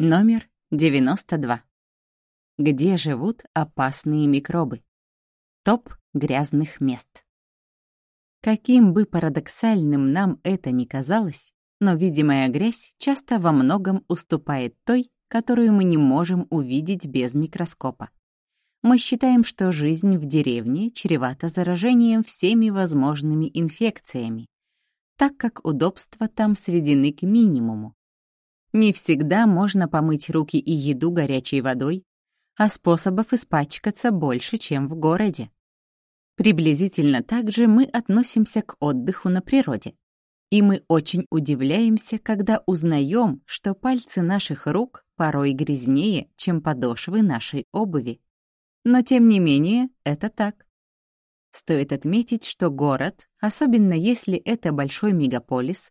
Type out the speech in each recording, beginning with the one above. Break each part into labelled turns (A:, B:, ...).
A: Номер 92. Где живут опасные микробы? Топ грязных мест. Каким бы парадоксальным нам это ни казалось, но видимая грязь часто во многом уступает той, которую мы не можем увидеть без микроскопа. Мы считаем, что жизнь в деревне чревата заражением всеми возможными инфекциями, так как удобства там сведены к минимуму. Не всегда можно помыть руки и еду горячей водой, а способов испачкаться больше, чем в городе. Приблизительно так же мы относимся к отдыху на природе. И мы очень удивляемся, когда узнаем, что пальцы наших рук порой грязнее, чем подошвы нашей обуви. Но тем не менее, это так. Стоит отметить, что город, особенно если это большой мегаполис,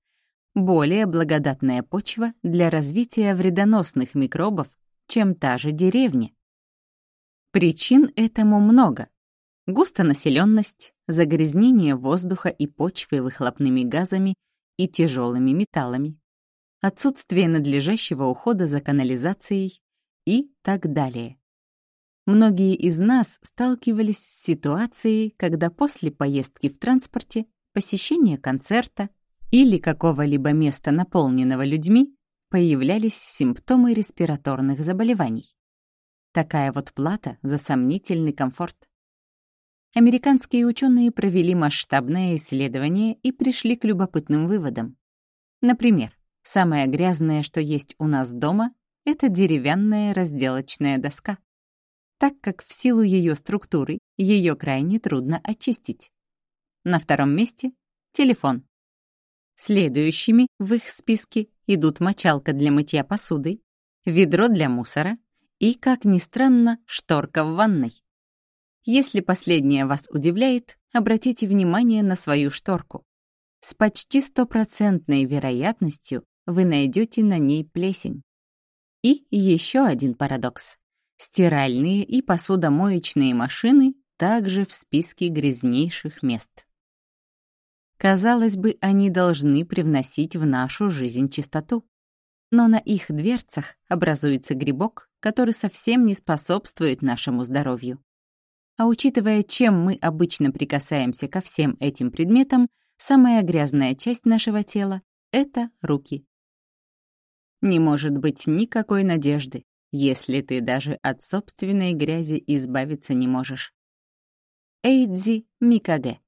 A: более благодатная почва для развития вредоносных микробов, чем та же деревня. Причин этому много. Густонаселенность, загрязнение воздуха и почвы выхлопными газами и тяжелыми металлами, отсутствие надлежащего ухода за канализацией и так далее. Многие из нас сталкивались с ситуацией, когда после поездки в транспорте, посещения концерта или какого-либо места, наполненного людьми, появлялись симптомы респираторных заболеваний. Такая вот плата за сомнительный комфорт. Американские ученые провели масштабное исследование и пришли к любопытным выводам. Например, самое грязное, что есть у нас дома, это деревянная разделочная доска, так как в силу ее структуры ее крайне трудно очистить. На втором месте — телефон. Следующими в их списке идут мочалка для мытья посуды, ведро для мусора и, как ни странно, шторка в ванной. Если последнее вас удивляет, обратите внимание на свою шторку. С почти стопроцентной вероятностью вы найдете на ней плесень. И еще один парадокс. Стиральные и посудомоечные машины также в списке грязнейших мест. Казалось бы, они должны привносить в нашу жизнь чистоту. Но на их дверцах образуется грибок, который совсем не способствует нашему здоровью. А учитывая, чем мы обычно прикасаемся ко всем этим предметам, самая грязная часть нашего тела — это руки. Не может быть никакой надежды, если ты даже от собственной грязи избавиться не можешь. Эйдзи Микаге